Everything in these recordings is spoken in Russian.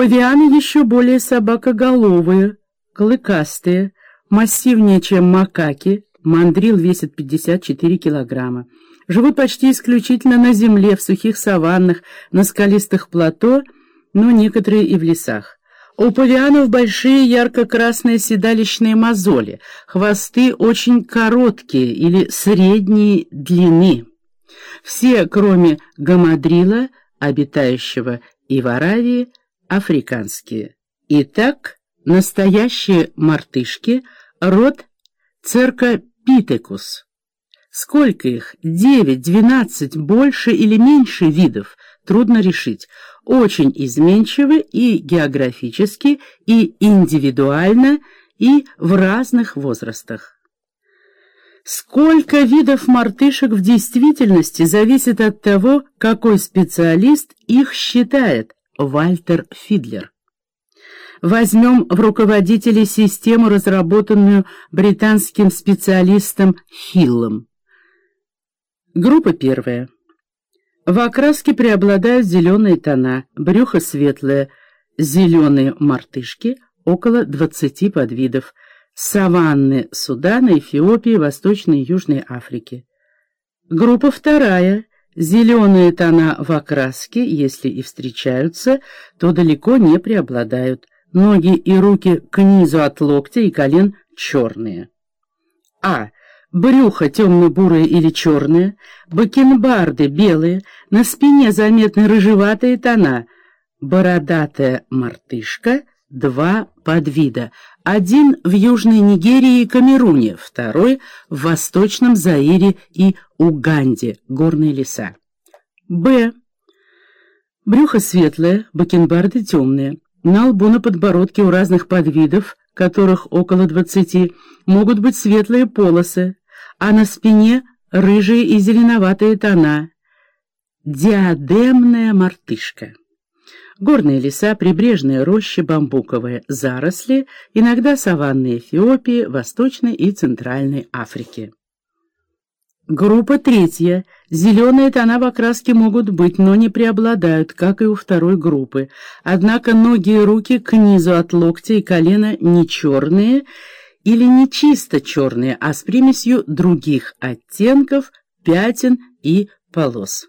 Павианы еще более собакоголовые, клыкастые, массивнее, чем макаки, мандрил весит 54 килограмма. Живут почти исключительно на земле, в сухих саваннах, на скалистых плато, но некоторые и в лесах. У павианов большие ярко-красные седалищные мозоли, хвосты очень короткие или средней длины. Все, кроме гамадрила, обитающего и в Аравии, африканские. Итак, настоящие мартышки — род церкопитекус. Сколько их? Девять, двенадцать, больше или меньше видов? Трудно решить. Очень изменчивы и географически, и индивидуально, и в разных возрастах. Сколько видов мартышек в действительности зависит от того, какой специалист их считает, Вальтер Фидлер. Возьмем в руководители систему, разработанную британским специалистом Хиллом. Группа первая. В окраске преобладают зеленые тона, брюхо светлое, зеленые мартышки, около 20 подвидов, саванны Судана, Эфиопии, Восточной и Южной Африки. Группа вторая. Зеленые тона в окраске, если и встречаются, то далеко не преобладают. Ноги и руки к низу от локтя и колен черные. А. Брюхо темно-бурое или черное, бакенбарды белые, на спине заметны рыжеватые тона, бородатая мартышка, два подвида, один в Южной Нигерии и Камеруне, второй в Восточном Заире и Уганде, горные леса. Б. Брюхо светлое, бакенбарды темные. На лбу на подбородке у разных подвидов, которых около двадцати, могут быть светлые полосы, а на спине рыжие и зеленоватые тона. Диадемная мартышка. Горные леса, прибрежные рощи, бамбуковые заросли, иногда саванны Эфиопии, Восточной и Центральной Африки. Группа третья. Зеленые тона в окраске могут быть, но не преобладают, как и у второй группы. Однако ноги и руки к низу от локтя и колена не черные или не чисто черные, а с примесью других оттенков, пятен и полос.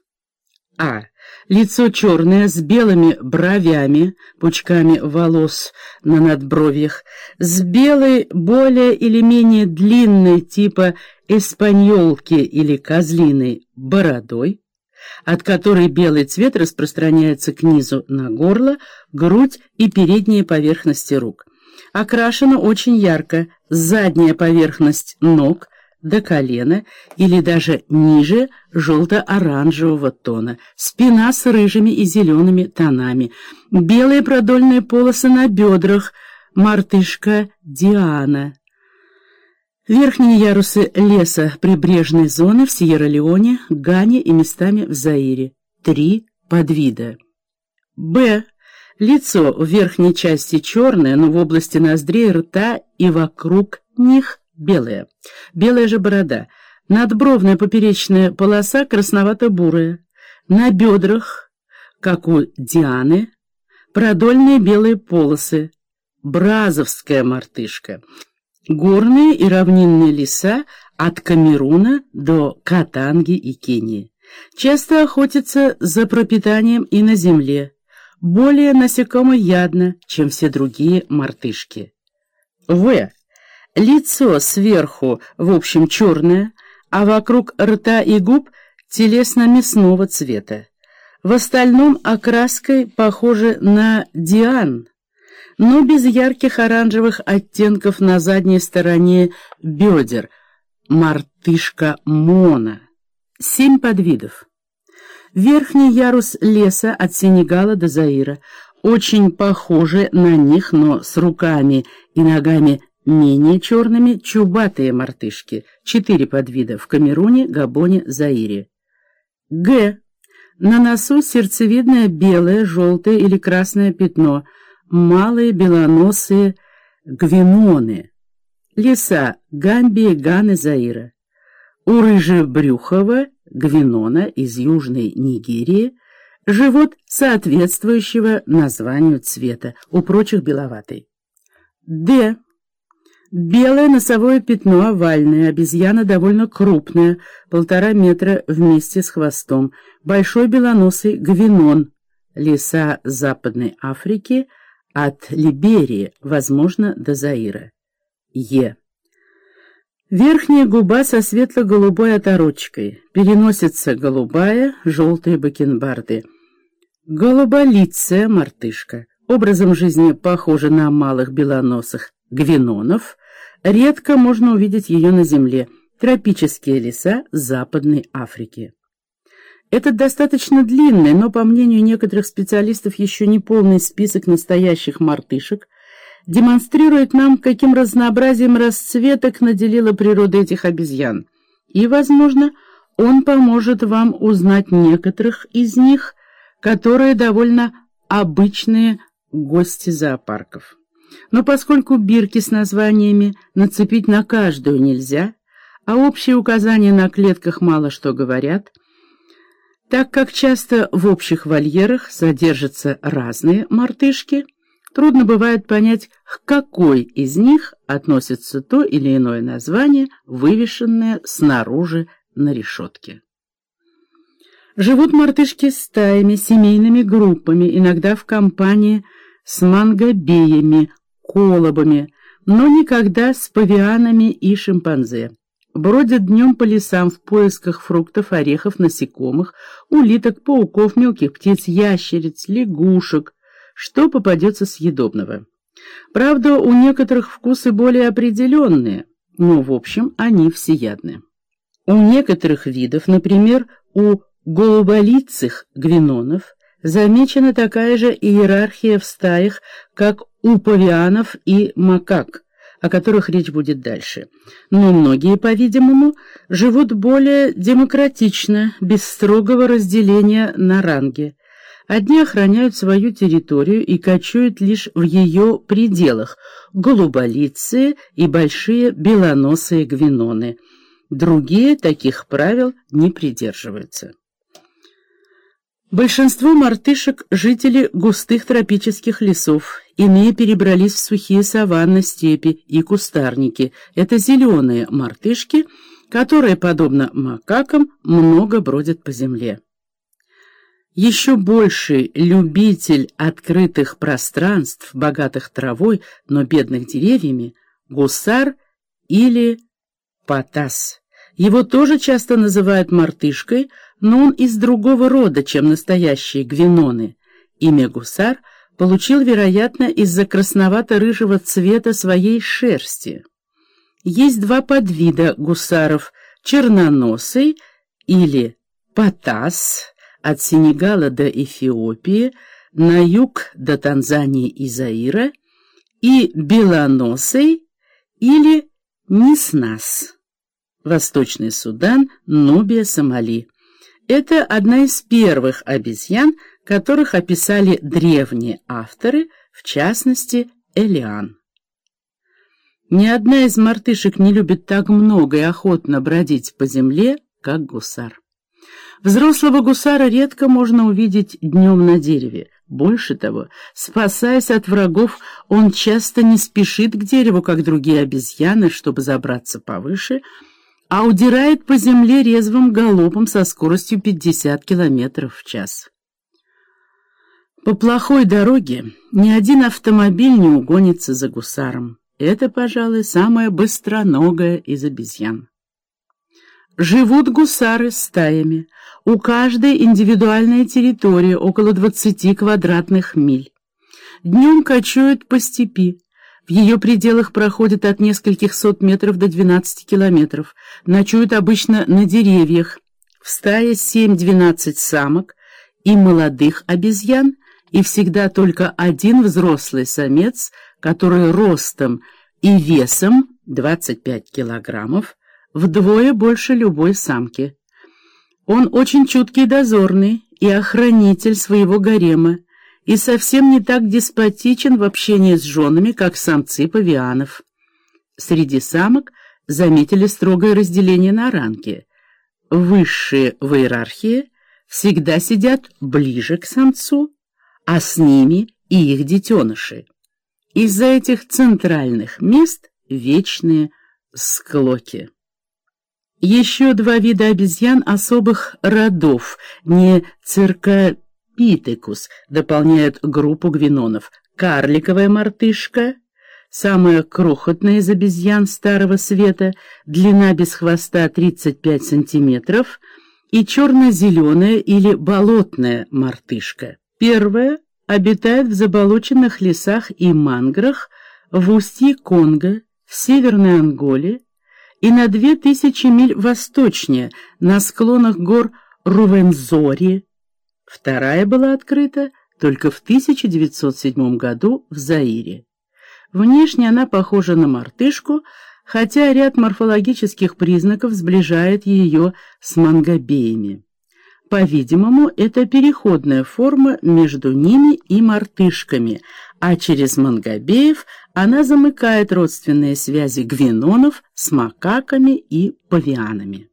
А. Лицо черное, с белыми бровями, пучками волос на надбровьях, с белой, более или менее длинной типа эспаньолки или козлиной бородой, от которой белый цвет распространяется к низу на горло, грудь и передние поверхности рук. Окрашена очень ярко задняя поверхность ног, до колена или даже ниже желто-оранжевого тона, спина с рыжими и зелеными тонами, белые продольные полосы на бедрах, мартышка Диана. Верхние ярусы леса прибрежной зоны в Сьерра-Леоне, Гане и местами в Заире. Три подвида. Б. Лицо в верхней части черное, но в области ноздрей, рта и вокруг них белая. Белая же борода. Надбровная поперечная полоса красновато-бурая. На бедрах, как у Дианы, продольные белые полосы. Бразовская мартышка. Горные и равнинные леса от Камеруна до Катанги и Кении. Часто охотятся за пропитанием и на земле. Более насекомоядно, чем все другие мартышки. В. Лицо сверху, в общем, черное, а вокруг рта и губ телесно-мясного цвета. В остальном окраской похоже на диан, но без ярких оранжевых оттенков на задней стороне бедер. Мартышка Мона. Семь подвидов. Верхний ярус леса от Сенегала до Заира. Очень похожи на них, но с руками и ногами Менее черными чубатые мартышки, четыре подвида в Камеруне, Габоне, Заире. Г. На носу сердцевидное белое, желтое или красное пятно, малые белоносые гвиноны. Леса Гамбии, Ганы, Заира. У рыжебрюхого гвинона из Южной Нигерии Живот соответствующего названию цвета, у прочих беловатый. Д. Белое носовое пятно овальное, обезьяна довольно крупная, полтора метра вместе с хвостом, большой белоносый гвинон, леса Западной Африки, от Либерии, возможно, до Заира. Е. Верхняя губа со светло-голубой оторочкой, переносится голубая, желтые бакенбарды. Голуболицая мартышка, образом жизни похожа на малых белоносых гвинонов, редко можно увидеть ее на земле, тропические леса Западной Африки. Этот достаточно длинный, но, по мнению некоторых специалистов, еще не полный список настоящих мартышек демонстрирует нам, каким разнообразием расцветок наделила природа этих обезьян. И, возможно, он поможет вам узнать некоторых из них, которые довольно обычные гости зоопарков. Но поскольку бирки с названиями нацепить на каждую нельзя, а общие указания на клетках мало что говорят, так как часто в общих вольерах содержатся разные мартышки, трудно бывает понять, к какой из них относится то или иное название, вывешенное снаружи на решетке. Живут мартышки стаями, семейными группами, иногда в компании с мангобеями, колобами, но никогда с павианами и шимпанзе. Бродят днем по лесам в поисках фруктов, орехов, насекомых, улиток, пауков, мелких птиц, ящериц, лягушек, что попадется съедобного. Правда, у некоторых вкусы более определенные, но, в общем, они всеядны. У некоторых видов, например, у голуболицых гвинонов, замечена такая же иерархия в стаях, как у павианов и макак, о которых речь будет дальше. Но многие, по-видимому, живут более демократично, без строгого разделения на ранги. Одни охраняют свою территорию и кочуют лишь в ее пределах – голуболицые и большие белоносые гвиноны. Другие таких правил не придерживаются. Большинство мартышек – жители густых тропических лесов, иные перебрались в сухие саванны, степи и кустарники. Это зеленые мартышки, которые, подобно макакам, много бродят по земле. Еще больший любитель открытых пространств, богатых травой, но бедных деревьями – гусар или патас. Его тоже часто называют мартышкой – но он из другого рода, чем настоящие гвиноны. Имя гусар получил, вероятно, из-за красновато-рыжего цвета своей шерсти. Есть два подвида гусаров — черноносый или патас от Сенегала до Эфиопии, на юг до Танзании и Заира, и белоносый или ниснас. Восточный Судан, Нубия, Сомали. Это одна из первых обезьян, которых описали древние авторы, в частности, Элиан. Ни одна из мартышек не любит так много и охотно бродить по земле, как гусар. Взрослого гусара редко можно увидеть днем на дереве. Больше того, спасаясь от врагов, он часто не спешит к дереву, как другие обезьяны, чтобы забраться повыше, а удирает по земле резвым галопом со скоростью 50 км в час. По плохой дороге ни один автомобиль не угонится за гусаром. Это, пожалуй, самая быстроногая из обезьян. Живут гусары стаями. У каждой индивидуальная территория около 20 квадратных миль. Днем кочуют по степи, в ее пределах проходят от нескольких сот метров до 12 километров. Ночуют обычно на деревьях. В стае 7-12 самок и молодых обезьян, и всегда только один взрослый самец, который ростом и весом 25 килограммов, вдвое больше любой самки. Он очень чуткий дозорный и охранитель своего гарема, и совсем не так деспотичен в общении с женами, как самцы павианов. Среди самок заметили строгое разделение на ранги. Высшие в иерархии всегда сидят ближе к самцу, а с ними и их детеныши. Из-за этих центральных мест вечные склоки. Еще два вида обезьян особых родов, не циркопитекус, дополняют группу гвинонов. Карликовая мартышка, самая крохотная из обезьян Старого Света, длина без хвоста 35 сантиметров, и черно-зеленая или болотная мартышка. Первая обитает в заболоченных лесах и манграх в устье Конго, в Северной Анголе и на две тысячи миль восточнее, на склонах гор Рувензори. Вторая была открыта только в 1907 году в Заире. Внешне она похожа на мартышку, хотя ряд морфологических признаков сближает ее с мангобеями. По-видимому, это переходная форма между ними и мартышками, а через мангобеев она замыкает родственные связи гвинонов с макаками и павианами.